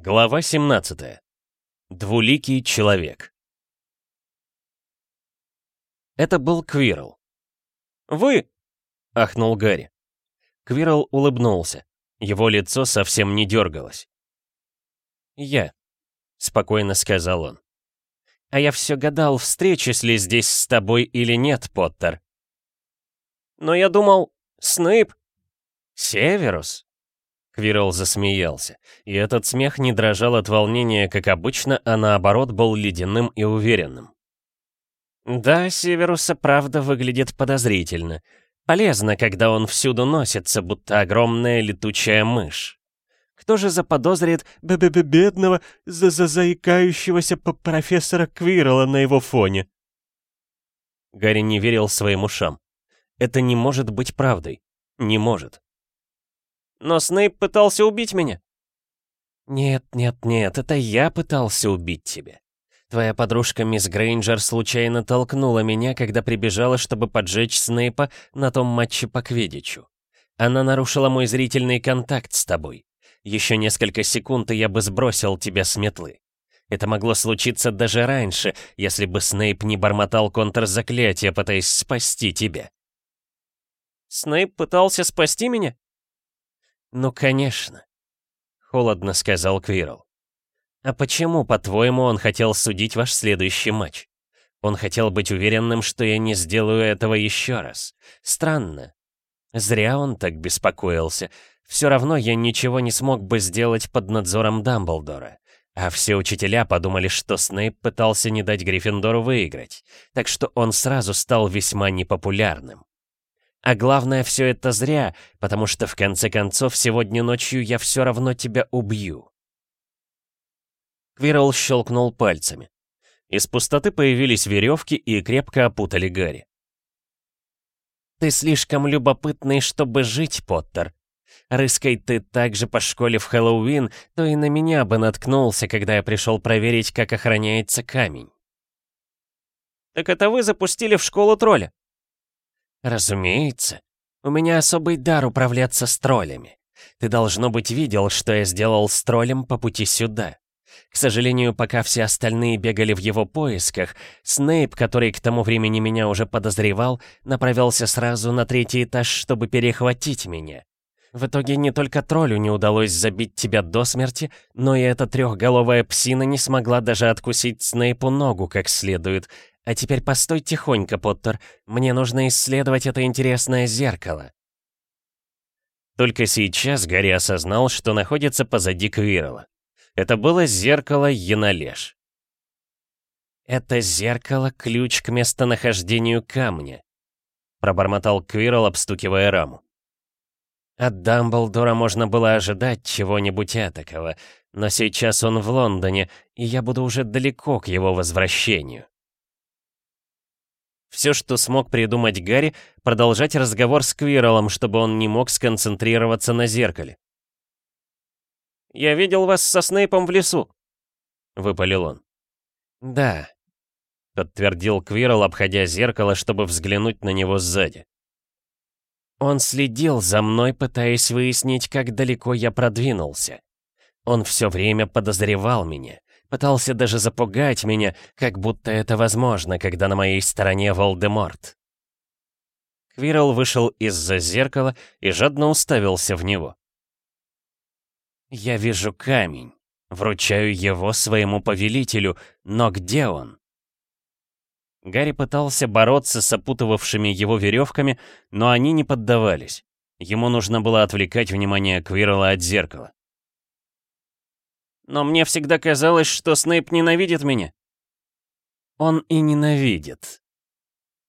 Глава 17. Двуликий человек. Это был Квирл. «Вы!» — ахнул Гарри. Квирл улыбнулся. Его лицо совсем не дергалось. «Я», — спокойно сказал он. «А я все гадал, встречусь ли здесь с тобой или нет, Поттер». «Но я думал, Снейп...» «Северус?» Квирл засмеялся, и этот смех не дрожал от волнения, как обычно, а наоборот был ледяным и уверенным. «Да, Северуса правда выглядит подозрительно. Полезно, когда он всюду носится, будто огромная летучая мышь. Кто же заподозрит б -б -б бедного, за -за заикающегося профессора Квирла на его фоне?» Гарри не верил своим ушам. Это не может быть правдой. Не может. Но Снейп пытался убить меня. Нет, нет, нет, это я пытался убить тебя. Твоя подружка мисс Грейнджер случайно толкнула меня, когда прибежала, чтобы поджечь Снейпа на том матче по Квидичу. Она нарушила мой зрительный контакт с тобой. Еще несколько секунд, и я бы сбросил тебя с метлы. Это могло случиться даже раньше, если бы Снейп не бормотал контрзаклятие, пытаясь спасти тебя. Снейп пытался спасти меня? «Ну, конечно», — холодно сказал Квирл. «А почему, по-твоему, он хотел судить ваш следующий матч? Он хотел быть уверенным, что я не сделаю этого еще раз. Странно. Зря он так беспокоился. Все равно я ничего не смог бы сделать под надзором Дамблдора. А все учителя подумали, что Снейп пытался не дать Гриффиндору выиграть, так что он сразу стал весьма непопулярным. А главное, все это зря, потому что в конце концов сегодня ночью я все равно тебя убью. Квирл щелкнул пальцами. Из пустоты появились веревки и крепко опутали Гарри. «Ты слишком любопытный, чтобы жить, Поттер. Рыскай ты так же по школе в Хэллоуин, то и на меня бы наткнулся, когда я пришел проверить, как охраняется камень». «Так это вы запустили в школу тролля?» «Разумеется. У меня особый дар управляться с троллями. Ты, должно быть, видел, что я сделал с троллем по пути сюда. К сожалению, пока все остальные бегали в его поисках, Снейп, который к тому времени меня уже подозревал, направился сразу на третий этаж, чтобы перехватить меня. В итоге не только троллю не удалось забить тебя до смерти, но и эта трехголовая псина не смогла даже откусить Снейпу ногу как следует, а теперь постой тихонько, Поттер. Мне нужно исследовать это интересное зеркало. Только сейчас Гарри осознал, что находится позади Квирла. Это было зеркало Янолеш. «Это зеркало — ключ к местонахождению камня», — пробормотал Квирл, обстукивая раму. От Дамблдора можно было ожидать чего-нибудь этакого, но сейчас он в Лондоне, и я буду уже далеко к его возвращению. Все, что смог придумать Гарри, продолжать разговор с Квирлом, чтобы он не мог сконцентрироваться на зеркале. «Я видел вас со Снейпом в лесу», — выпалил он. «Да», — подтвердил Квирл, обходя зеркало, чтобы взглянуть на него сзади. Он следил за мной, пытаясь выяснить, как далеко я продвинулся. Он все время подозревал меня. Пытался даже запугать меня, как будто это возможно, когда на моей стороне Волдеморт. Квирл вышел из-за зеркала и жадно уставился в него. «Я вижу камень. Вручаю его своему повелителю, но где он?» Гарри пытался бороться с опутывавшими его веревками, но они не поддавались. Ему нужно было отвлекать внимание Квирла от зеркала. Но мне всегда казалось, что Снейп ненавидит меня. Он и ненавидит.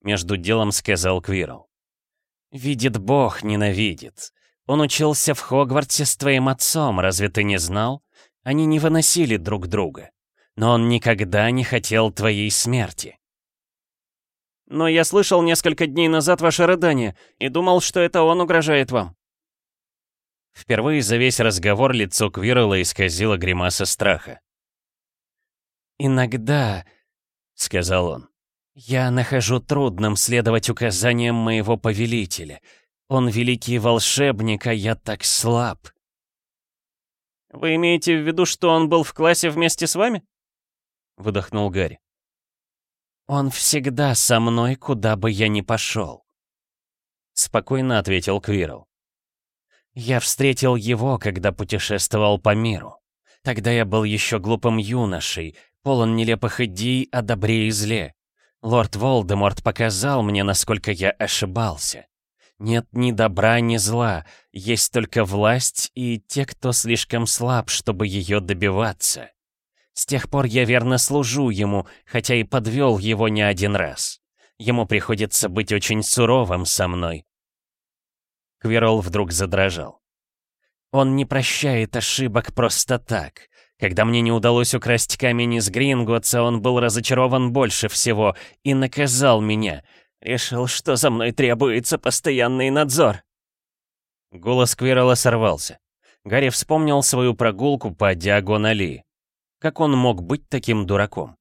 Между делом сказал Квирл. Видит Бог, ненавидит. Он учился в Хогвартсе с твоим отцом, разве ты не знал? Они не выносили друг друга. Но он никогда не хотел твоей смерти. Но я слышал несколько дней назад ваше рыдание и думал, что это он угрожает вам. Впервые за весь разговор лицо Квирла исказило гримаса страха. «Иногда», — сказал он, — «я нахожу трудным следовать указаниям моего повелителя. Он великий волшебник, а я так слаб». Вы имеете в виду, что он был в классе вместе с вами?» Выдохнул Гарри. «Он всегда со мной, куда бы я ни пошел», — спокойно ответил Квирл. «Я встретил его, когда путешествовал по миру. Тогда я был еще глупым юношей, полон нелепых идей о добре и зле. Лорд Волдеморт показал мне, насколько я ошибался. Нет ни добра, ни зла, есть только власть и те, кто слишком слаб, чтобы ее добиваться. С тех пор я верно служу ему, хотя и подвел его не один раз. Ему приходится быть очень суровым со мной. Квирл вдруг задрожал. Он не прощает ошибок просто так. Когда мне не удалось украсть камень из Гринготса, он был разочарован больше всего и наказал меня. Решил, что за мной требуется постоянный надзор. Голос Квирла сорвался. Гарри вспомнил свою прогулку по диагонали. Как он мог быть таким дураком?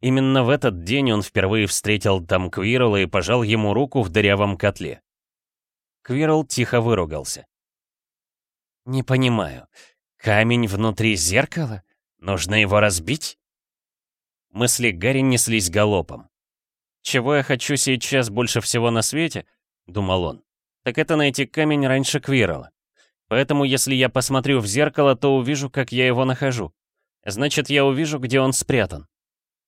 Именно в этот день он впервые встретил там Квирла и пожал ему руку в дырявом котле. Квирл тихо выругался. «Не понимаю, Камень внутри зеркала? Нужно его разбить? Мысли Гарри неслись галопом. «Чего я хочу сейчас больше всего на свете?» — думал он. «Так это найти камень раньше Квирла. Поэтому если я посмотрю в зеркало, то увижу, как я его нахожу. Значит, я увижу, где он спрятан.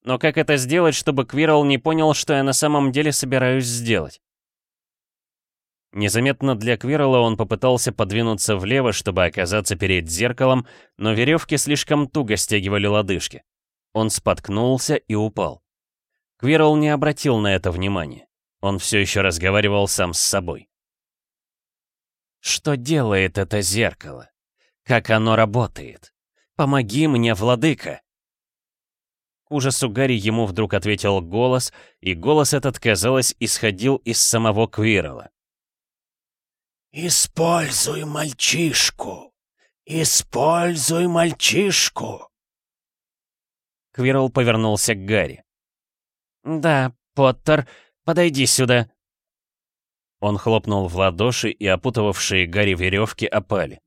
Но как это сделать, чтобы Квирл не понял, что я на самом деле собираюсь сделать? Незаметно для Квирла он попытался подвинуться влево, чтобы оказаться перед зеркалом, но веревки слишком туго стягивали лодыжки. Он споткнулся и упал. Квирл не обратил на это внимания. Он все еще разговаривал сам с собой. «Что делает это зеркало? Как оно работает? Помоги мне, владыка!» К ужасу Гарри ему вдруг ответил голос, и голос этот, казалось, исходил из самого Квирла. «Используй мальчишку! Используй мальчишку!» Квирл повернулся к Гарри. «Да, Поттер, подойди сюда!» Он хлопнул в ладоши, и опутывавшие Гарри веревки опали.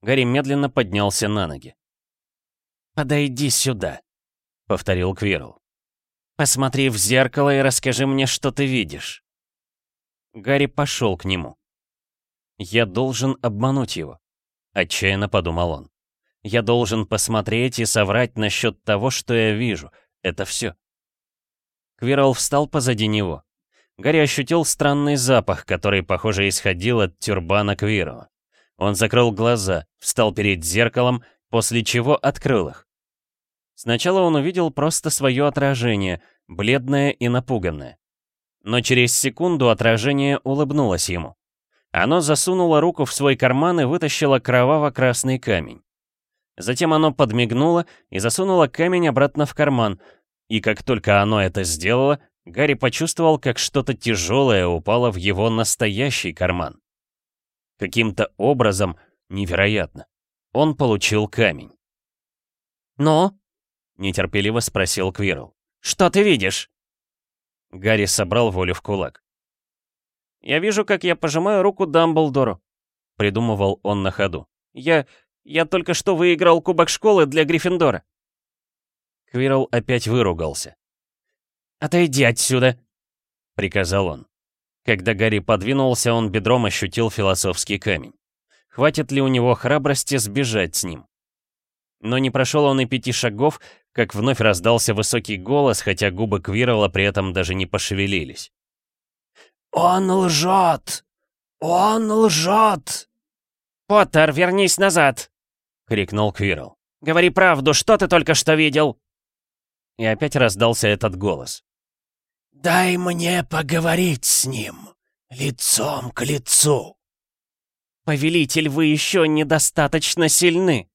Гарри медленно поднялся на ноги. «Подойди сюда», — повторил Квирл. «Посмотри в зеркало и расскажи мне, что ты видишь». Гарри пошел к нему. Я должен обмануть его. Отчаянно подумал он. Я должен посмотреть и соврать насчет того, что я вижу. Это все. Квирл встал позади него. Гарри ощутил странный запах, который, похоже, исходил от тюрбана Квирла. Он закрыл глаза, встал перед зеркалом, после чего открыл их. Сначала он увидел просто свое отражение, бледное и напуганное. Но через секунду отражение улыбнулось ему. Оно засунуло руку в свой карман и вытащило кроваво-красный камень. Затем оно подмигнуло и засунуло камень обратно в карман, и как только оно это сделало, Гарри почувствовал, как что-то тяжелое упало в его настоящий карман. Каким-то образом, невероятно, он получил камень. «Но?» — нетерпеливо спросил Квирл. «Что ты видишь?» Гарри собрал волю в кулак. Я вижу, как я пожимаю руку Дамблдору», — придумывал он на ходу. «Я... я только что выиграл кубок школы для Гриффиндора». Квирл опять выругался. «Отойди отсюда», — приказал он. Когда Гарри подвинулся, он бедром ощутил философский камень. Хватит ли у него храбрости сбежать с ним? Но не прошел он и пяти шагов, как вновь раздался высокий голос, хотя губы Квирла при этом даже не пошевелились. «Он лжет! Он лжет!» «Поттер, вернись назад!» — крикнул Квирл. «Говори правду, что ты только что видел?» И опять раздался этот голос. «Дай мне поговорить с ним, лицом к лицу!» «Повелитель, вы еще недостаточно сильны!»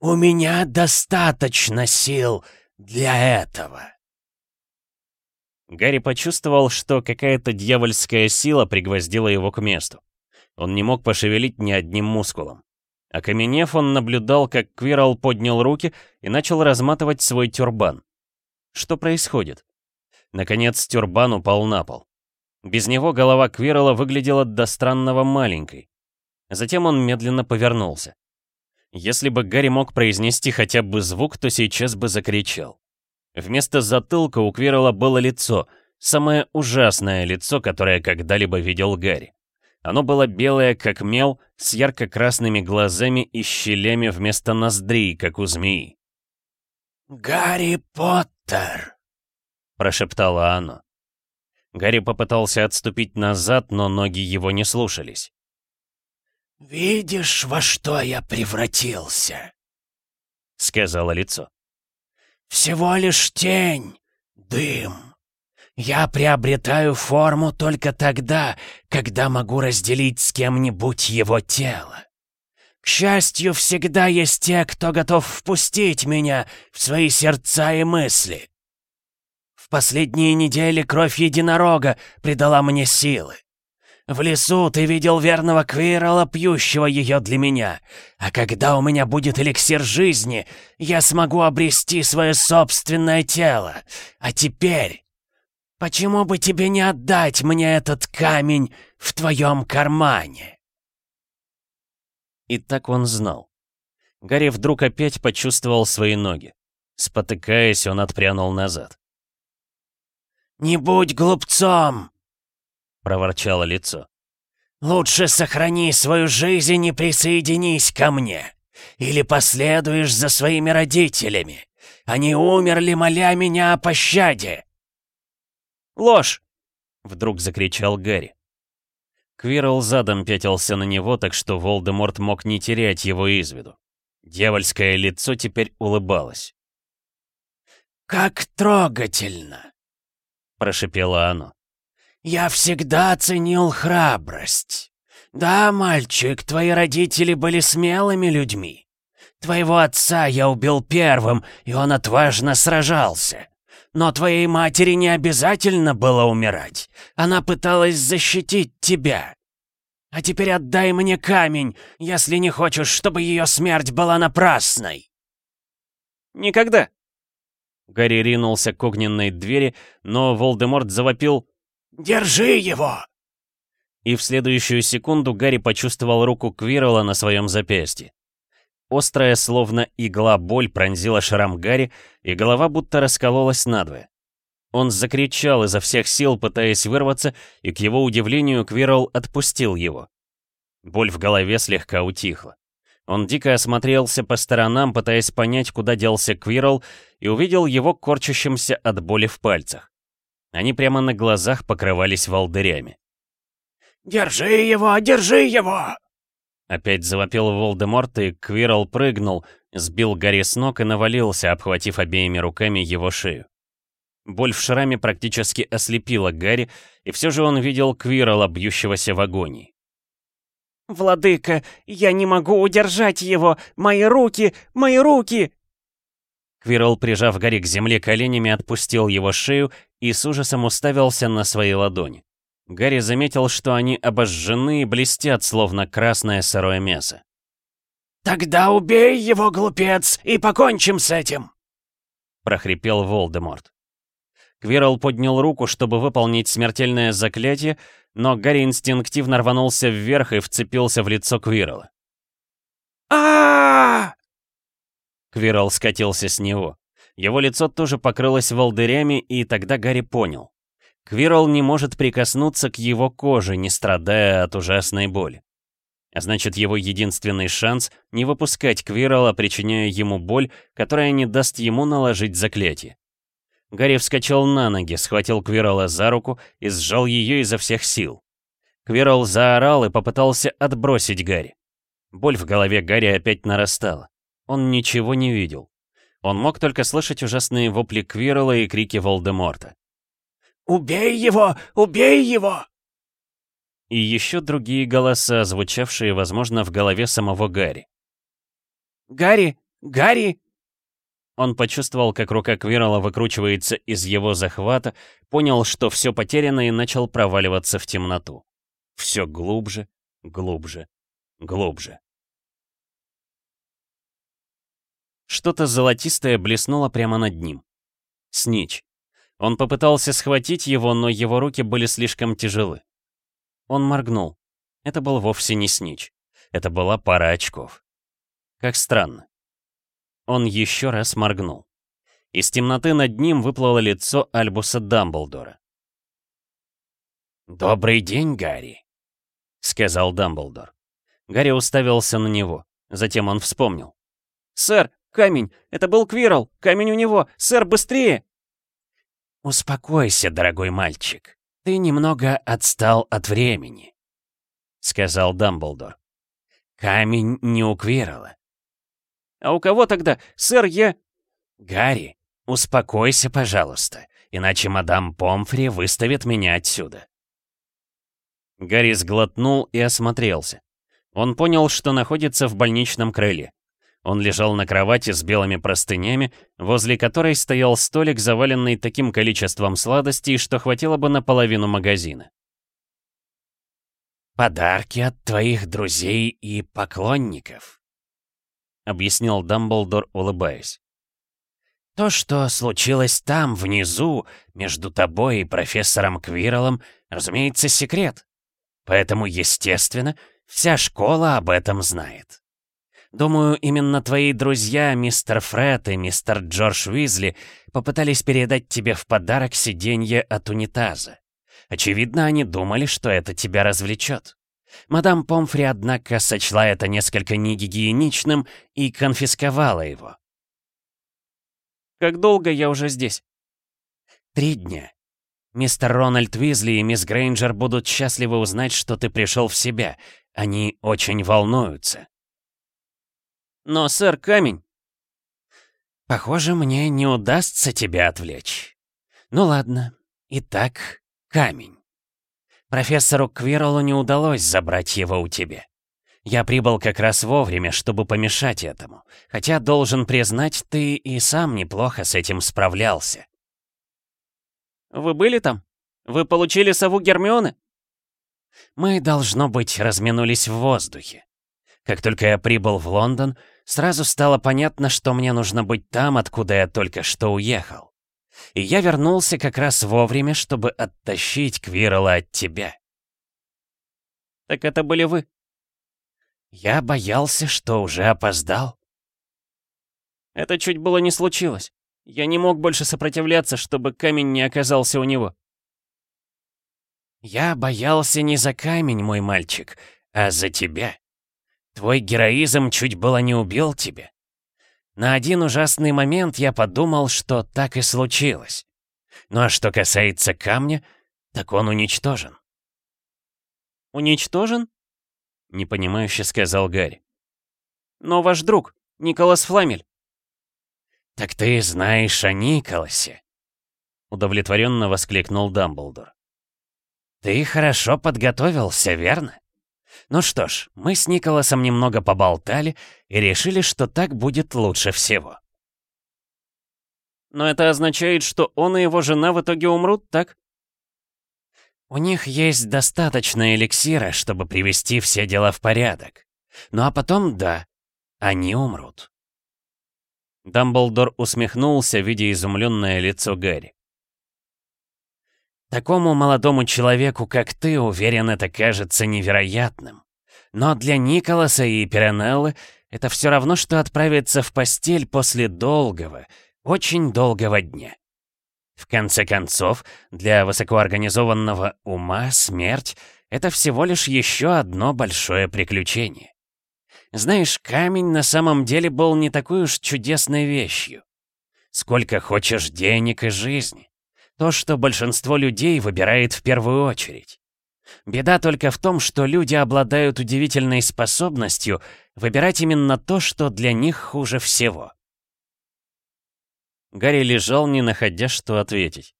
«У меня достаточно сил для этого!» Гарри почувствовал, что какая-то дьявольская сила пригвоздила его к месту. Он не мог пошевелить ни одним мускулом. Окаменев, он наблюдал, как Квирл поднял руки и начал разматывать свой тюрбан. Что происходит? Наконец, тюрбан упал на пол. Без него голова Квирла выглядела до странного маленькой. Затем он медленно повернулся. Если бы Гарри мог произнести хотя бы звук, то сейчас бы закричал. Вместо затылка у Квирла было лицо, самое ужасное лицо, которое когда-либо видел Гарри. Оно было белое, как мел, с ярко-красными глазами и щелями вместо ноздрей, как у змеи. «Гарри Поттер!» — прошептало оно. Гарри попытался отступить назад, но ноги его не слушались. «Видишь, во что я превратился?» — сказала лицо. «Всего лишь тень, дым. Я приобретаю форму только тогда, когда могу разделить с кем-нибудь его тело. К счастью, всегда есть те, кто готов впустить меня в свои сердца и мысли. В последние недели кровь единорога придала мне силы. В лесу ты видел верного Квирала, пьющего ее для меня. А когда у меня будет эликсир жизни, я смогу обрести свое собственное тело. А теперь... Почему бы тебе не отдать мне этот камень в твоем кармане?» И так он знал. Гарри вдруг опять почувствовал свои ноги. Спотыкаясь, он отпрянул назад. «Не будь глупцом!» — проворчало лицо. «Лучше сохрани свою жизнь и присоединись ко мне. Или последуешь за своими родителями. Они умерли, моля меня о пощаде». «Ложь!» — вдруг закричал Гарри. Квирл задом пятился на него, так что Волдеморт мог не терять его из виду. Дьявольское лицо теперь улыбалось. «Как трогательно!» — прошепело оно. «Я всегда ценил храбрость. Да, мальчик, твои родители были смелыми людьми. Твоего отца я убил первым, и он отважно сражался. Но твоей матери не обязательно было умирать. Она пыталась защитить тебя. А теперь отдай мне камень, если не хочешь, чтобы ее смерть была напрасной». «Никогда!» Гарри ринулся к огненной двери, но Волдеморт завопил «Держи его!» И в следующую секунду Гарри почувствовал руку Квирла на своем запястье. Острая, словно игла, боль пронзила шрам Гарри, и голова будто раскололась надвое. Он закричал изо всех сил, пытаясь вырваться, и, к его удивлению, Квирл отпустил его. Боль в голове слегка утихла. Он дико осмотрелся по сторонам, пытаясь понять, куда делся Квирл, и увидел его корчащимся от боли в пальцах. Они прямо на глазах покрывались волдырями. «Держи его! Держи его!» Опять завопил Волдеморт, и Квирл прыгнул, сбил Гарри с ног и навалился, обхватив обеими руками его шею. Боль в шраме практически ослепила Гарри, и все же он видел Квирла, бьющегося в агонии. «Владыка, я не могу удержать его! Мои руки! Мои руки!» Квирл, прижав Гарри к земле коленями, отпустил его шею и с ужасом уставился на свои ладони. Гарри заметил, что они обожжены и блестят, словно красное сырое мясо. «Тогда убей его, глупец, и покончим с этим!» — прохрипел Волдеморт. Квирл поднял руку, чтобы выполнить смертельное заклятие, но Гарри инстинктивно рванулся вверх и вцепился в лицо Квирла. а Квирл скатился с него. Его лицо тоже покрылось волдырями, и тогда Гарри понял. Квирл не может прикоснуться к его коже, не страдая от ужасной боли. А значит, его единственный шанс — не выпускать Квирла, причиняя ему боль, которая не даст ему наложить заклятие. Гарри вскочил на ноги, схватил Квирла за руку и сжал ее изо всех сил. Квирл заорал и попытался отбросить Гарри. Боль в голове Гарри опять нарастала. Он ничего не видел. Он мог только слышать ужасные вопли Квирла и крики Волдеморта. «Убей его! Убей его!» И еще другие голоса, звучавшие, возможно, в голове самого Гарри. «Гарри! Гарри!» Он почувствовал, как рука Квирла выкручивается из его захвата, понял, что все потеряно и начал проваливаться в темноту. Все глубже, глубже, глубже. Что-то золотистое блеснуло прямо над ним. Снич. Он попытался схватить его, но его руки были слишком тяжелы. Он моргнул. Это был вовсе не снич. Это была пара очков. Как странно. Он еще раз моргнул. Из темноты над ним выплыло лицо Альбуса Дамблдора. «Добрый день, Гарри», — сказал Дамблдор. Гарри уставился на него. Затем он вспомнил. «Сэр, камень! Это был Квирл! Камень у него! Сэр, быстрее!» «Успокойся, дорогой мальчик. Ты немного отстал от времени», — сказал Дамблдор. «Камень не у Квирла». «А у кого тогда? Сэр, я...» «Гарри, успокойся, пожалуйста, иначе мадам Помфри выставит меня отсюда». Гарри сглотнул и осмотрелся. Он понял, что находится в больничном крыле. Он лежал на кровати с белыми простынями, возле которой стоял столик, заваленный таким количеством сладостей, что хватило бы на половину магазина. «Подарки от твоих друзей и поклонников», — объяснил Дамблдор, улыбаясь. «То, что случилось там, внизу, между тобой и профессором Квиралом, разумеется, секрет. Поэтому, естественно, вся школа об этом знает. Думаю, именно твои друзья, мистер Фред и мистер Джордж Уизли, попытались передать тебе в подарок сиденье от унитаза. Очевидно, они думали, что это тебя развлечет. Мадам Помфри, однако, сочла это несколько негигиеничным и конфисковала его. «Как долго я уже здесь?» «Три дня. Мистер Рональд Уизли и мисс Грейнджер будут счастливы узнать, что ты пришел в себя. Они очень волнуются». «Но, сэр, камень...» «Похоже, мне не удастся тебя отвлечь. Ну ладно. Итак, камень. Профессору Квиролу не удалось забрать его у тебя. Я прибыл как раз вовремя, чтобы помешать этому. Хотя, должен признать, ты и сам неплохо с этим справлялся. «Вы были там? Вы получили сову Гермионы?» Мы, должно быть, разминулись в воздухе. Как только я прибыл в Лондон, сразу стало понятно, что мне нужно быть там, откуда я только что уехал. И я вернулся как раз вовремя, чтобы оттащить Квирла от тебя. Так это были вы? Я боялся, что уже опоздал. Это чуть было не случилось. Я не мог больше сопротивляться, чтобы камень не оказался у него. Я боялся не за камень, мой мальчик, а за тебя. Твой героизм чуть было не убил тебя. На один ужасный момент я подумал, что так и случилось. Ну а что касается камня, так он уничтожен. «Уничтожен?» — непонимающе сказал Гарри. «Но ваш друг, Николас Фламель, «Так ты знаешь о Николасе?» Удовлетворенно воскликнул Дамблдор. «Ты хорошо подготовился, верно? Ну что ж, мы с Николасом немного поболтали и решили, что так будет лучше всего». «Но это означает, что он и его жена в итоге умрут, так?» «У них есть достаточно эликсира, чтобы привести все дела в порядок. Ну а потом, да, они умрут». Дамблдор усмехнулся, видя изумленное лицо Гарри. «Такому молодому человеку, как ты, уверен, это кажется невероятным. Но для Николаса и Пиранеллы это все равно, что отправиться в постель после долгого, очень долгого дня. В конце концов, для высокоорганизованного ума смерть — это всего лишь еще одно большое приключение. Знаешь, камень на самом деле был не такой уж чудесной вещью. Сколько хочешь денег и жизни. То, что большинство людей выбирает в первую очередь. Беда только в том, что люди обладают удивительной способностью выбирать именно то, что для них хуже всего. Гарри лежал, не находя, что ответить.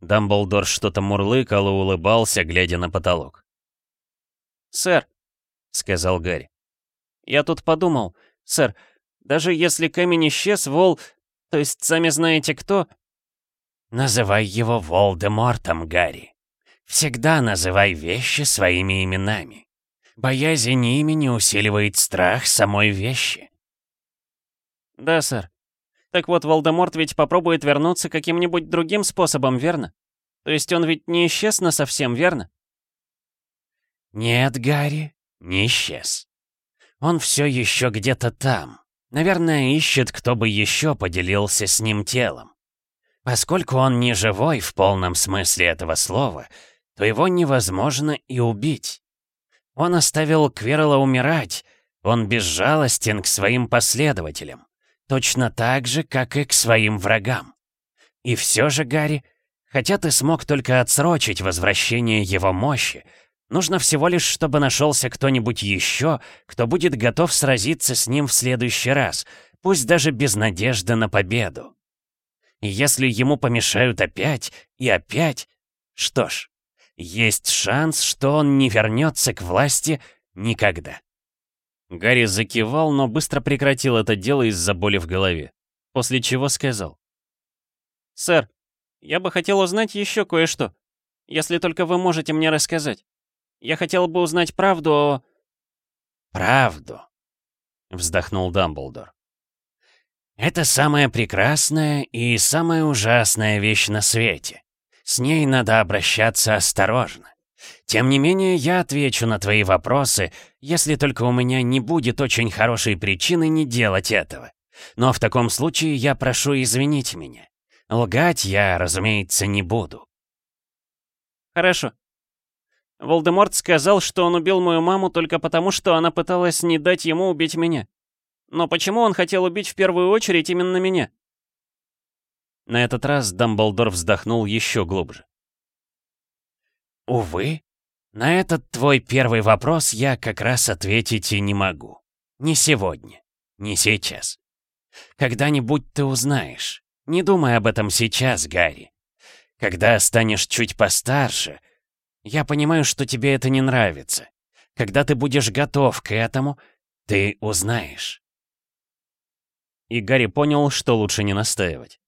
Дамблдор что-то мурлыкал и улыбался, глядя на потолок. «Сэр», — сказал Гарри, я тут подумал, сэр, даже если камень исчез, Вол... То есть, сами знаете кто...» «Называй его Волдемортом, Гарри. Всегда называй вещи своими именами. Боязнь имени усиливает страх самой вещи». «Да, сэр. Так вот, Волдеморт ведь попробует вернуться каким-нибудь другим способом, верно? То есть он ведь не исчез на совсем, верно?» «Нет, Гарри, не исчез. Он все еще где-то там. Наверное, ищет, кто бы еще поделился с ним телом. Поскольку он не живой в полном смысле этого слова, то его невозможно и убить. Он оставил Кверла умирать, он безжалостен к своим последователям, точно так же, как и к своим врагам. И все же, Гарри, хотя ты смог только отсрочить возвращение его мощи, нужно всего лишь, чтобы нашелся кто-нибудь еще, кто будет готов сразиться с ним в следующий раз, пусть даже без надежды на победу. Если ему помешают опять и опять, что ж, есть шанс, что он не вернется к власти никогда. Гарри закивал, но быстро прекратил это дело из-за боли в голове, после чего сказал. «Сэр, я бы хотел узнать еще кое-что, если только вы можете мне рассказать. Я хотел бы узнать правду о...» «Правду», — вздохнул Дамблдор. Это самая прекрасная и самая ужасная вещь на свете. С ней надо обращаться осторожно. Тем не менее, я отвечу на твои вопросы, если только у меня не будет очень хорошей причины не делать этого. Но в таком случае я прошу извинить меня. Лгать я, разумеется, не буду. Хорошо. Волдеморт сказал, что он убил мою маму только потому, что она пыталась не дать ему убить меня. Но почему он хотел убить в первую очередь именно меня? На этот раз Дамблдор вздохнул еще глубже. Увы, на этот твой первый вопрос я как раз ответить и не могу. Не сегодня, не сейчас. Когда-нибудь ты узнаешь. Не думай об этом сейчас, Гарри. Когда станешь чуть постарше, я понимаю, что тебе это не нравится. Когда ты будешь готов к этому, ты узнаешь и Гарри понял, что лучше не настаивать.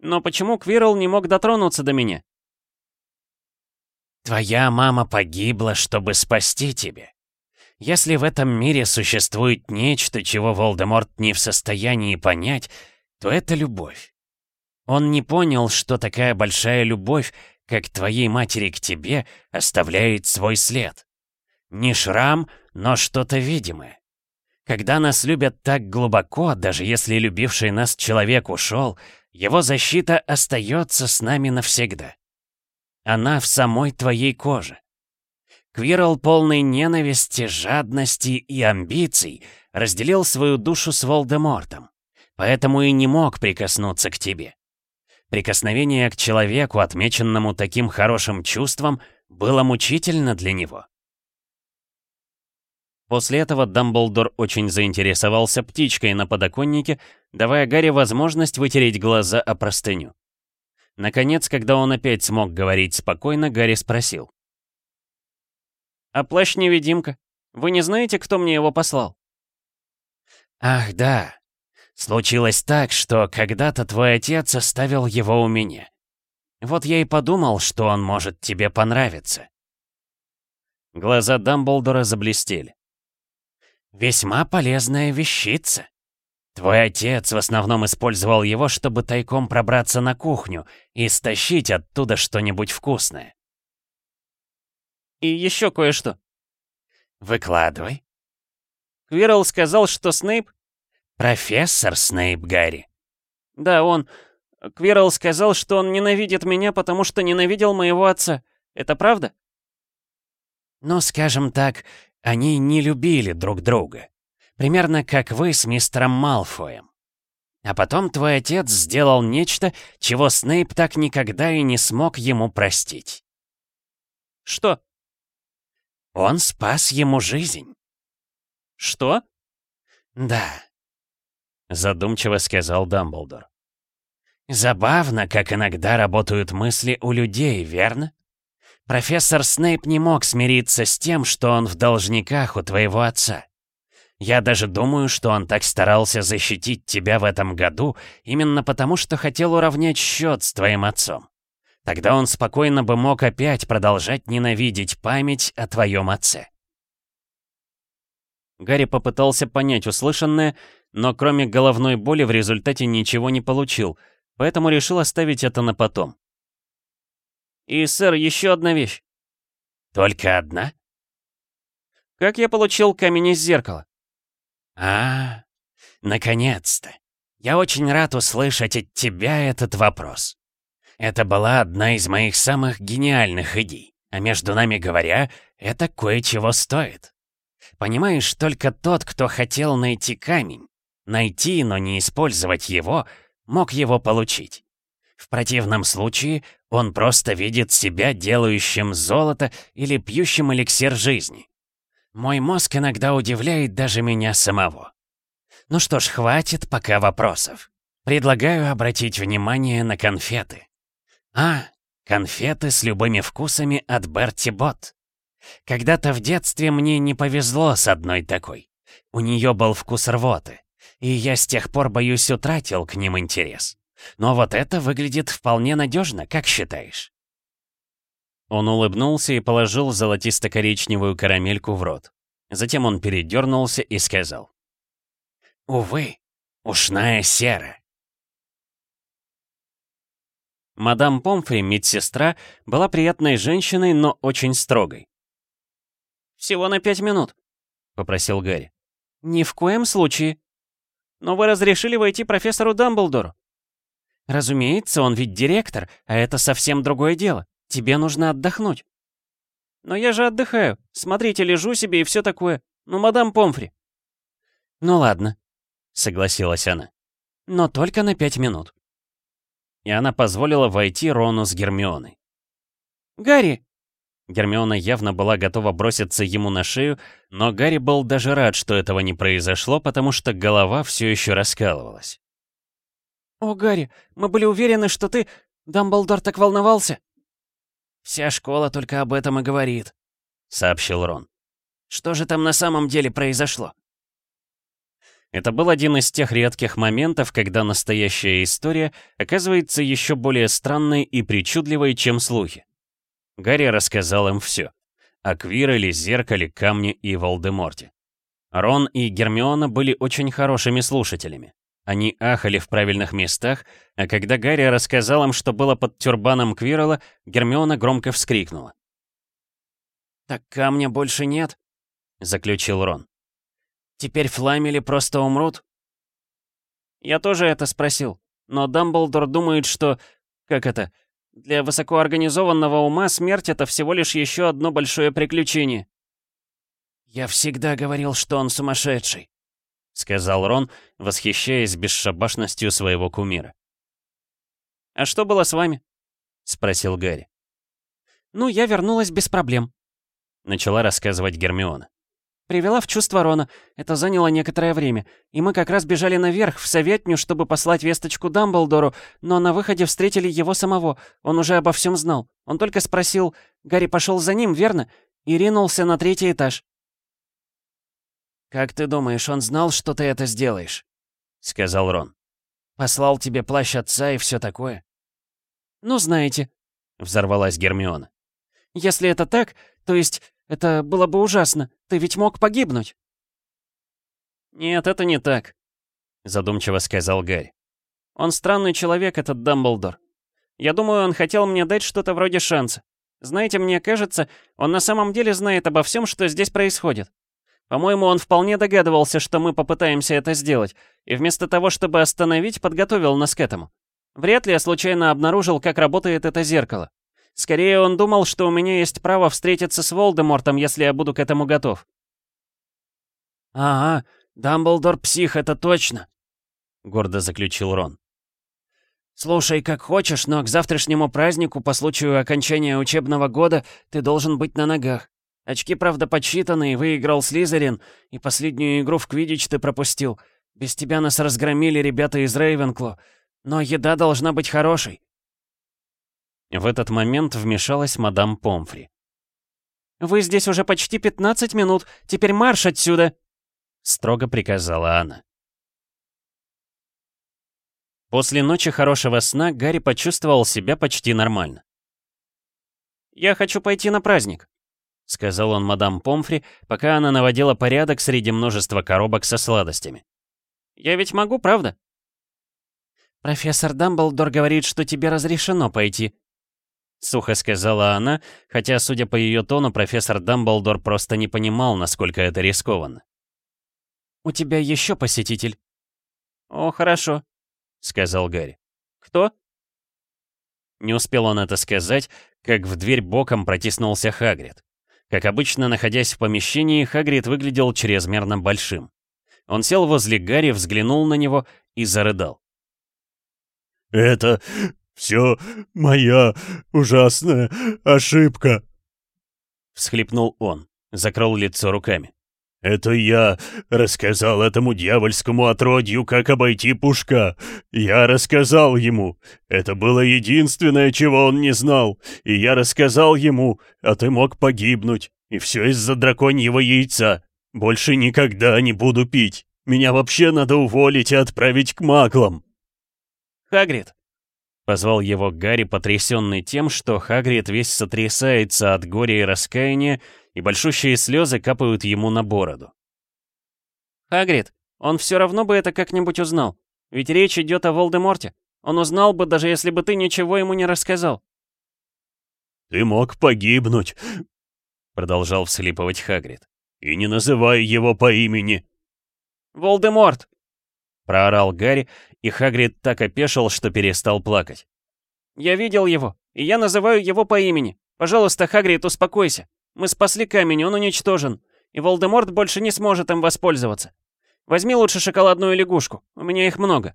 «Но почему Квирл не мог дотронуться до меня?» «Твоя мама погибла, чтобы спасти тебя. Если в этом мире существует нечто, чего Волдеморт не в состоянии понять, то это любовь. Он не понял, что такая большая любовь, как твоей матери к тебе, оставляет свой след. Не шрам, но что-то видимое. Когда нас любят так глубоко, даже если любивший нас человек ушел, его защита остается с нами навсегда. Она в самой твоей коже. Квирл, полный ненависти, жадности и амбиций, разделил свою душу с Волдемортом, поэтому и не мог прикоснуться к тебе. Прикосновение к человеку, отмеченному таким хорошим чувством, было мучительно для него. После этого Дамблдор очень заинтересовался птичкой на подоконнике, давая Гарри возможность вытереть глаза о простыню. Наконец, когда он опять смог говорить спокойно, Гарри спросил. «А плащ-невидимка? Вы не знаете, кто мне его послал?» «Ах, да. Случилось так, что когда-то твой отец оставил его у меня. Вот я и подумал, что он может тебе понравиться». Глаза Дамблдора заблестели. Весьма полезная вещица. Твой отец в основном использовал его, чтобы тайком пробраться на кухню и стащить оттуда что-нибудь вкусное. И еще кое-что. Выкладывай. Квирл сказал, что Снейп... Профессор Снейп, Гарри. Да, он... Квирл сказал, что он ненавидит меня, потому что ненавидел моего отца. Это правда? Ну, скажем так, они не любили друг друга. Примерно как вы с мистером Малфоем. А потом твой отец сделал нечто, чего Снейп так никогда и не смог ему простить. Что? Он спас ему жизнь. Что? Да. Задумчиво сказал Дамблдор. Забавно, как иногда работают мысли у людей, верно? Профессор Снейп не мог смириться с тем, что он в должниках у твоего отца. Я даже думаю, что он так старался защитить тебя в этом году именно потому, что хотел уравнять счет с твоим отцом. Тогда он спокойно бы мог опять продолжать ненавидеть память о твоем отце. Гарри попытался понять услышанное, но кроме головной боли в результате ничего не получил, поэтому решил оставить это на потом. И, сэр, еще одна вещь. Только одна? Как я получил камень из зеркала? А, наконец-то. Я очень рад услышать от тебя этот вопрос. Это была одна из моих самых гениальных идей. А между нами говоря, это кое-чего стоит. Понимаешь, только тот, кто хотел найти камень, найти, но не использовать его, мог его получить. В противном случае он просто видит себя делающим золото или пьющим эликсир жизни. Мой мозг иногда удивляет даже меня самого. Ну что ж, хватит пока вопросов. Предлагаю обратить внимание на конфеты. А, Конфеты с любыми вкусами от Берти Бот. Когда-то в детстве мне не повезло с одной такой. У нее был вкус рвоты. И я с тех пор, боюсь, утратил к ним интерес. Но вот это выглядит вполне надежно, как считаешь? Он улыбнулся и положил золотисто-коричневую карамельку в рот. Затем он передернулся и сказал. «Увы, ушная сера. Мадам Помфри, медсестра, была приятной женщиной, но очень строгой. «Всего на пять минут», — попросил Гарри. «Ни в коем случае. Но вы разрешили войти профессору Дамблдору». «Разумеется, он ведь директор, а это совсем другое дело. Тебе нужно отдохнуть». «Но я же отдыхаю. Смотрите, лежу себе и все такое. Ну, мадам Помфри». «Ну ладно», — согласилась она. «Но только на пять минут» и она позволила войти Рону с Гермионой. «Гарри!» Гермиона явно была готова броситься ему на шею, но Гарри был даже рад, что этого не произошло, потому что голова все еще раскалывалась. «О, Гарри, мы были уверены, что ты... Дамблдор так волновался!» «Вся школа только об этом и говорит», — сообщил Рон. «Что же там на самом деле произошло?» Это был один из тех редких моментов, когда настоящая история оказывается еще более странной и причудливой, чем слухи. Гарри рассказал им все. О Квиреле, Зеркале, Камне и Волдеморте. Рон и Гермиона были очень хорошими слушателями. Они ахали в правильных местах, а когда Гарри рассказал им, что было под тюрбаном Квирла, Гермиона громко вскрикнула. «Так камня больше нет?» — заключил Рон. Теперь Фламели просто умрут? Я тоже это спросил. Но Дамблдор думает, что... Как это? Для высокоорганизованного ума смерть — это всего лишь еще одно большое приключение. «Я всегда говорил, что он сумасшедший», — сказал Рон, восхищаясь бесшабашностью своего кумира. «А что было с вами?» — спросил Гарри. «Ну, я вернулась без проблем», — начала рассказывать Гермиона. Привела в чувство Рона. Это заняло некоторое время. И мы как раз бежали наверх, в советню, чтобы послать весточку Дамблдору, но на выходе встретили его самого. Он уже обо всем знал. Он только спросил... Гарри пошел за ним, верно? И ринулся на третий этаж. «Как ты думаешь, он знал, что ты это сделаешь?» — сказал Рон. «Послал тебе плащ отца и все такое?» «Ну, знаете», — взорвалась Гермиона. «Если это так, то есть это было бы ужасно. Ты ведь мог погибнуть». «Нет, это не так», — задумчиво сказал Гарри. «Он странный человек, этот Дамблдор. Я думаю, он хотел мне дать что-то вроде шанса. Знаете, мне кажется, он на самом деле знает обо всем, что здесь происходит. По-моему, он вполне догадывался, что мы попытаемся это сделать, и вместо того, чтобы остановить, подготовил нас к этому. Вряд ли я случайно обнаружил, как работает это зеркало. Скорее, он думал, что у меня есть право встретиться с Волдемортом, если я буду к этому готов. «Ага, Дамблдор псих, это точно», — гордо заключил Рон. «Слушай, как хочешь, но к завтрашнему празднику по случаю окончания учебного года ты должен быть на ногах. Очки, правда, подсчитаны, и выиграл Слизерин, и последнюю игру в Квидич ты пропустил. Без тебя нас разгромили ребята из Рейвенкло, но еда должна быть хорошей. В этот момент вмешалась мадам Помфри. «Вы здесь уже почти 15 минут, теперь марш отсюда!» Строго приказала она. После ночи хорошего сна Гарри почувствовал себя почти нормально. «Я хочу пойти на праздник», — сказал он мадам Помфри, пока она наводила порядок среди множества коробок со сладостями. «Я ведь могу, правда?» «Профессор Дамблдор говорит, что тебе разрешено пойти», — сухо сказала она, хотя, судя по ее тону, профессор Дамблдор просто не понимал, насколько это рискованно. «У тебя еще посетитель?» «О, хорошо», — сказал Гарри. «Кто?» Не успел он это сказать, как в дверь боком протиснулся Хагрид. Как обычно, находясь в помещении, Хагрид выглядел чрезмерно большим. Он сел возле Гарри, взглянул на него и зарыдал. «Это все моя ужасная ошибка!» Всхлипнул он, закрыл лицо руками. «Это я рассказал этому дьявольскому отродью, как обойти Пушка. Я рассказал ему. Это было единственное, чего он не знал. И я рассказал ему, а ты мог погибнуть. И все из-за драконьего яйца. Больше никогда не буду пить. Меня вообще надо уволить и отправить к маглам». «Хагрид!» — позвал его Гарри, потрясенный тем, что Хагрид весь сотрясается от горя и раскаяния, и большущие слезы капают ему на бороду. «Хагрид, он все равно бы это как-нибудь узнал. Ведь речь идет о Волдеморте. Он узнал бы, даже если бы ты ничего ему не рассказал». «Ты мог погибнуть», — продолжал вслипывать Хагрид. «И не называй его по имени». «Волдеморт!» — проорал Гарри, и Хагрид так опешил, что перестал плакать. «Я видел его, и я называю его по имени. Пожалуйста, Хагрид, успокойся. Мы спасли камень, он уничтожен, и Волдеморт больше не сможет им воспользоваться. Возьми лучше шоколадную лягушку, у меня их много».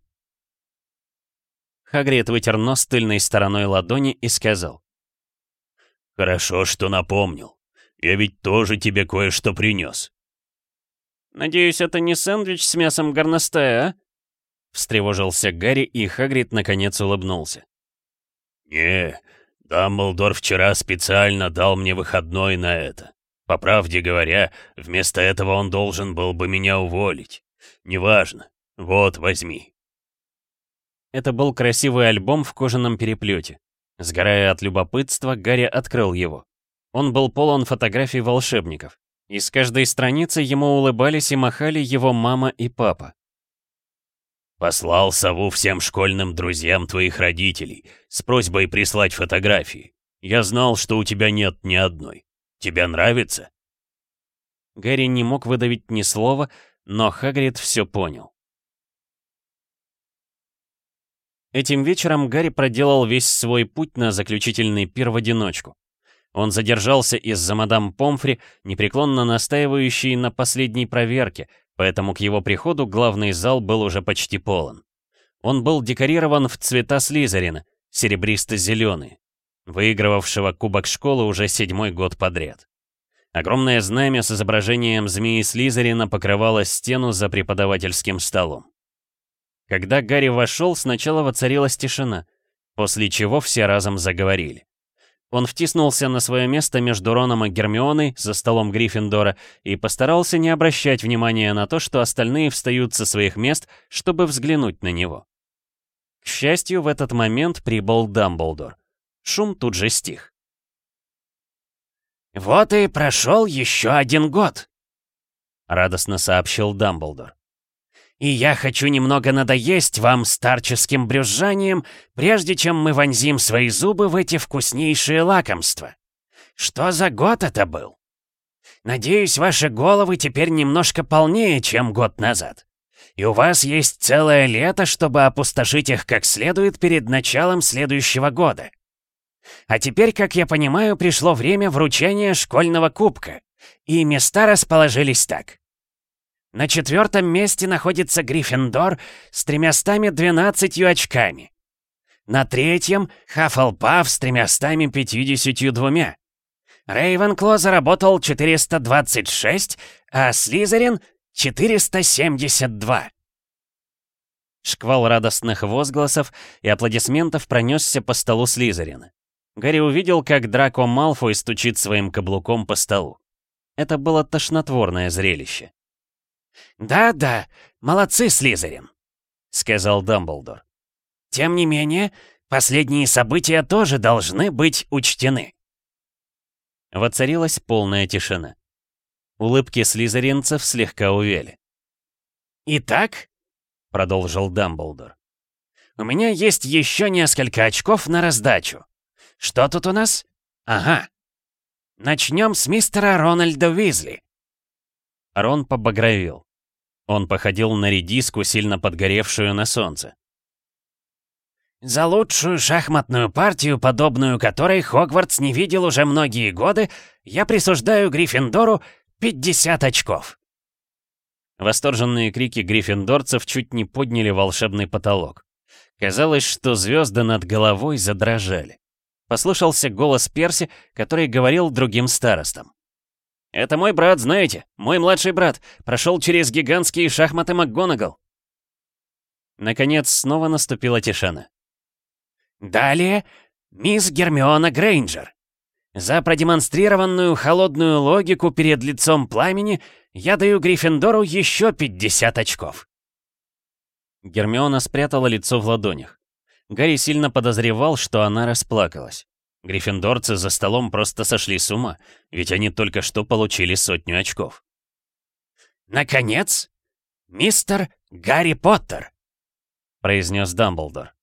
Хагрид вытер нос тыльной стороной ладони и сказал. «Хорошо, что напомнил. Я ведь тоже тебе кое-что принес». «Надеюсь, это не сэндвич с мясом горностая, а?» Встревожился Гарри, и Хагрид наконец улыбнулся. «Не, Дамблдор вчера специально дал мне выходной на это. По правде говоря, вместо этого он должен был бы меня уволить. Неважно. Вот, возьми. Это был красивый альбом в кожаном переплете. Сгорая от любопытства, Гарри открыл его. Он был полон фотографий волшебников. И с каждой страницы ему улыбались и махали его мама и папа. Послал сову всем школьным друзьям твоих родителей с просьбой прислать фотографии. Я знал, что у тебя нет ни одной. Тебе нравится?» Гарри не мог выдавить ни слова, но Хагрид все понял. Этим вечером Гарри проделал весь свой путь на заключительный пир в одиночку. Он задержался из-за мадам Помфри, непреклонно настаивающей на последней проверке, поэтому к его приходу главный зал был уже почти полон. Он был декорирован в цвета Слизерина, серебристо-зеленый, выигрывавшего кубок школы уже седьмой год подряд. Огромное знамя с изображением змеи Слизерина покрывало стену за преподавательским столом. Когда Гарри вошел, сначала воцарилась тишина, после чего все разом заговорили. Он втиснулся на свое место между Роном и Гермионой за столом Гриффиндора и постарался не обращать внимания на то, что остальные встают со своих мест, чтобы взглянуть на него. К счастью, в этот момент прибыл Дамблдор. Шум тут же стих. «Вот и прошел еще один год», — радостно сообщил Дамблдор. И я хочу немного надоесть вам старческим брюзжанием, прежде чем мы вонзим свои зубы в эти вкуснейшие лакомства. Что за год это был? Надеюсь, ваши головы теперь немножко полнее, чем год назад. И у вас есть целое лето, чтобы опустошить их как следует перед началом следующего года. А теперь, как я понимаю, пришло время вручения школьного кубка, и места расположились так. На четвертом месте находится Гриффиндор с тремястами двенадцатью очками. На третьем — Хаффлпаф с тремястами пятьюдесятью двумя. Рейвенкло заработал 426, а Слизерин — 472. Шквал радостных возгласов и аплодисментов пронесся по столу Слизерина. Гарри увидел, как Драко Малфой стучит своим каблуком по столу. Это было тошнотворное зрелище. «Да-да, молодцы, Слизерин», — сказал Дамблдор. «Тем не менее, последние события тоже должны быть учтены». Воцарилась полная тишина. Улыбки слизеринцев слегка увели. «Итак», — продолжил Дамблдор, — «у меня есть еще несколько очков на раздачу. Что тут у нас? Ага. Начнем с мистера Рональда Уизли. Рон побагровел. Он походил на редиску, сильно подгоревшую на солнце. «За лучшую шахматную партию, подобную которой Хогвартс не видел уже многие годы, я присуждаю Гриффиндору 50 очков». Восторженные крики гриффиндорцев чуть не подняли волшебный потолок. Казалось, что звезды над головой задрожали. Послышался голос Перси, который говорил другим старостам. «Это мой брат, знаете, мой младший брат, прошел через гигантские шахматы МакГонагал». Наконец, снова наступила тишина. «Далее, мисс Гермиона Грейнджер. За продемонстрированную холодную логику перед лицом пламени я даю Гриффиндору еще 50 очков». Гермиона спрятала лицо в ладонях. Гарри сильно подозревал, что она расплакалась. Гриффиндорцы за столом просто сошли с ума, ведь они только что получили сотню очков. «Наконец, мистер Гарри Поттер!» — произнес Дамблдор.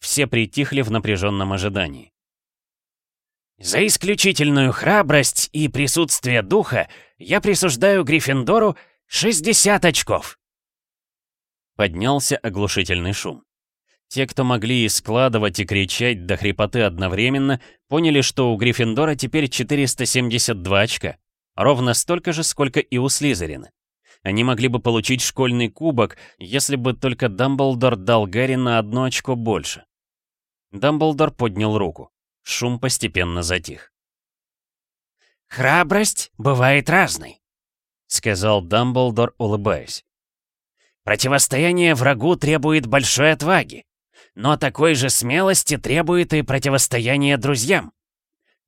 Все притихли в напряженном ожидании. «За исключительную храбрость и присутствие духа я присуждаю Гриффиндору 60 очков!» Поднялся оглушительный шум. Те, кто могли и складывать, и кричать до хрипоты одновременно, поняли, что у Гриффиндора теперь 472 очка. Ровно столько же, сколько и у Слизерина. Они могли бы получить школьный кубок, если бы только Дамблдор дал Гарри на одно очко больше. Дамблдор поднял руку. Шум постепенно затих. «Храбрость бывает разной», — сказал Дамблдор, улыбаясь. «Противостояние врагу требует большой отваги. Но такой же смелости требует и противостояние друзьям.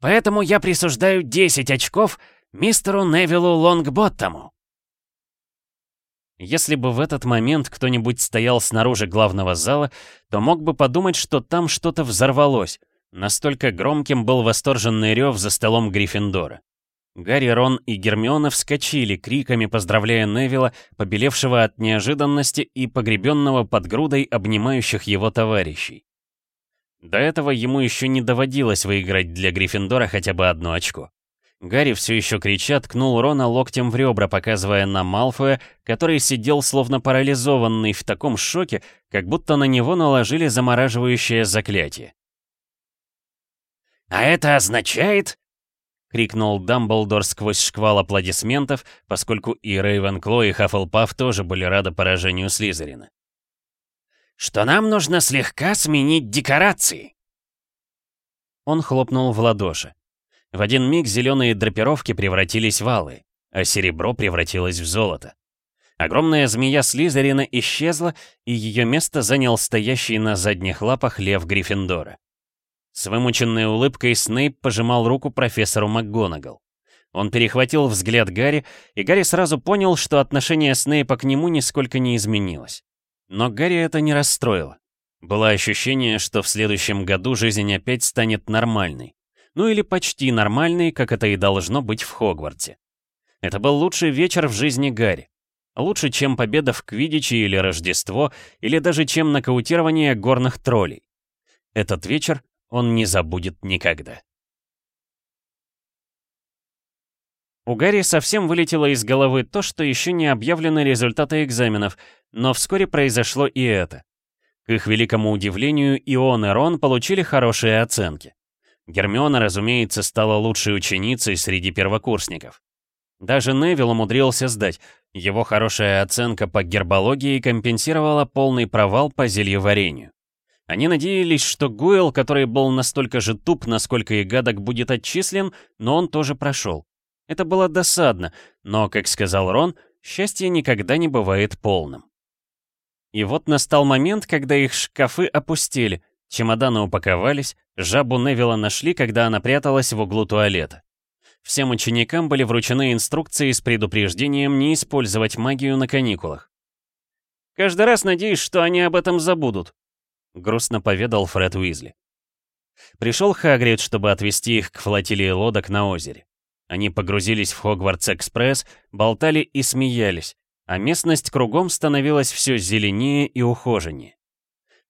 Поэтому я присуждаю 10 очков мистеру Невилу Лонгботтому. Если бы в этот момент кто-нибудь стоял снаружи главного зала, то мог бы подумать, что там что-то взорвалось. Настолько громким был восторженный рев за столом Гриффиндора. Гарри, Рон и Гермиона вскочили, криками поздравляя Невилла, побелевшего от неожиданности и погребенного под грудой обнимающих его товарищей. До этого ему еще не доводилось выиграть для Гриффиндора хотя бы одно очко. Гарри все еще крича ткнул Рона локтем в ребра, показывая на Малфоя, который сидел словно парализованный в таком шоке, как будто на него наложили замораживающее заклятие. «А это означает, — крикнул Дамблдор сквозь шквал аплодисментов, поскольку и Рейвенкло, и Хаффлпаф тоже были рады поражению Слизерина. «Что нам нужно слегка сменить декорации!» Он хлопнул в ладоши. В один миг зеленые драпировки превратились в алые, а серебро превратилось в золото. Огромная змея Слизерина исчезла, и ее место занял стоящий на задних лапах лев Гриффиндора. С вымученной улыбкой Снейп пожимал руку профессору МакГонагал. Он перехватил взгляд Гарри, и Гарри сразу понял, что отношение Снейпа к нему нисколько не изменилось. Но Гарри это не расстроило. Было ощущение, что в следующем году жизнь опять станет нормальной. Ну или почти нормальной, как это и должно быть в Хогвартсе. Это был лучший вечер в жизни Гарри. Лучше, чем победа в Квидиче или Рождество, или даже чем нокаутирование горных троллей. Этот вечер он не забудет никогда. У Гарри совсем вылетело из головы то, что еще не объявлены результаты экзаменов, но вскоре произошло и это. К их великому удивлению, и он, и Рон получили хорошие оценки. Гермиона, разумеется, стала лучшей ученицей среди первокурсников. Даже Невил умудрился сдать. Его хорошая оценка по гербологии компенсировала полный провал по зельеварению. Они надеялись, что Гуэл, который был настолько же туп, насколько и гадок, будет отчислен, но он тоже прошел. Это было досадно, но, как сказал Рон, счастье никогда не бывает полным. И вот настал момент, когда их шкафы опустили, чемоданы упаковались, жабу Невилла нашли, когда она пряталась в углу туалета. Всем ученикам были вручены инструкции с предупреждением не использовать магию на каникулах. «Каждый раз надеюсь, что они об этом забудут», — грустно поведал Фред Уизли. Пришел Хагрид, чтобы отвезти их к флотилии лодок на озере. Они погрузились в Хогвартс-экспресс, болтали и смеялись, а местность кругом становилась все зеленее и ухоженнее.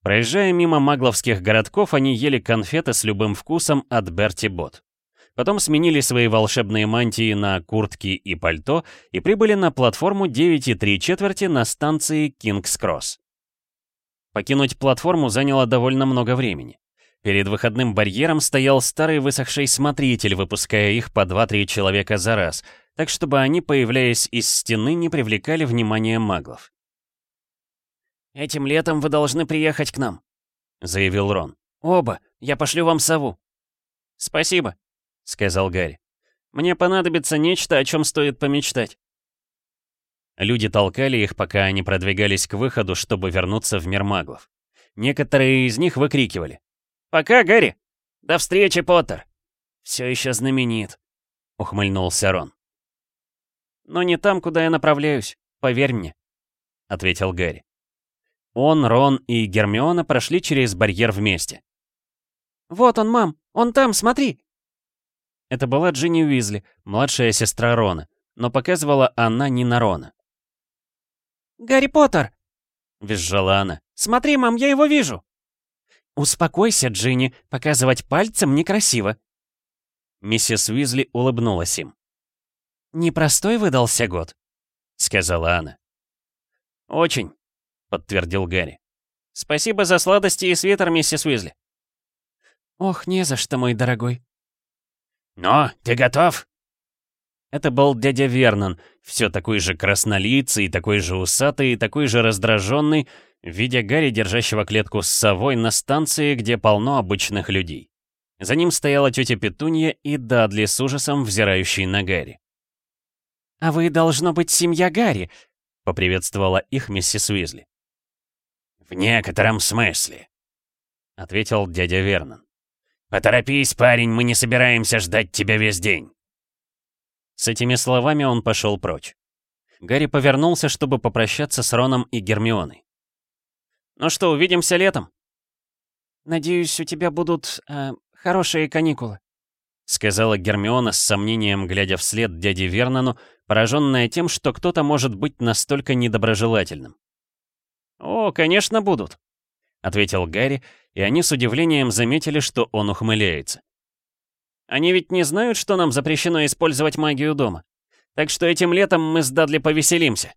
Проезжая мимо магловских городков, они ели конфеты с любым вкусом от Берти Бот. Потом сменили свои волшебные мантии на куртки и пальто и прибыли на платформу 9,3 четверти на станции Кингс-Кросс. Покинуть платформу заняло довольно много времени. Перед выходным барьером стоял старый высохший смотритель, выпуская их по 2-3 человека за раз, так чтобы они, появляясь из стены, не привлекали внимания маглов. «Этим летом вы должны приехать к нам», — заявил Рон. «Оба, я пошлю вам сову». «Спасибо», — сказал Гарри. «Мне понадобится нечто, о чем стоит помечтать». Люди толкали их, пока они продвигались к выходу, чтобы вернуться в мир маглов. Некоторые из них выкрикивали. «Пока, Гарри! До встречи, Поттер!» «Все еще знаменит», — ухмыльнулся Рон. «Но не там, куда я направляюсь, поверь мне», — ответил Гарри. Он, Рон и Гермиона прошли через барьер вместе. «Вот он, мам! Он там, смотри!» Это была Джинни Уизли, младшая сестра Рона, но показывала она не на Рона. «Гарри Поттер!» — визжала она. «Смотри, мам, я его вижу!» «Успокойся, Джинни, показывать пальцем некрасиво!» Миссис Уизли улыбнулась им. «Непростой выдался год», — сказала она. «Очень», — подтвердил Гарри. «Спасибо за сладости и свитер, миссис Уизли». «Ох, не за что, мой дорогой», «Но, ты готов?» Это был дядя Вернон, все такой же краснолицый, такой же усатый, такой же раздраженный, видя Гарри, держащего клетку с совой на станции, где полно обычных людей. За ним стояла тетя Петунья и Дадли с ужасом, взирающий на Гарри. «А вы, должно быть, семья Гарри», — поприветствовала их миссис Уизли. «В некотором смысле», — ответил дядя Вернон. «Поторопись, парень, мы не собираемся ждать тебя весь день». С этими словами он пошел прочь. Гарри повернулся, чтобы попрощаться с Роном и Гермионой. «Ну что, увидимся летом?» «Надеюсь, у тебя будут э, хорошие каникулы», — сказала Гермиона с сомнением, глядя вслед дяде Вернону, пораженная тем, что кто-то может быть настолько недоброжелательным. «О, конечно, будут», — ответил Гарри, и они с удивлением заметили, что он ухмыляется. «Они ведь не знают, что нам запрещено использовать магию дома. Так что этим летом мы с Дадли повеселимся».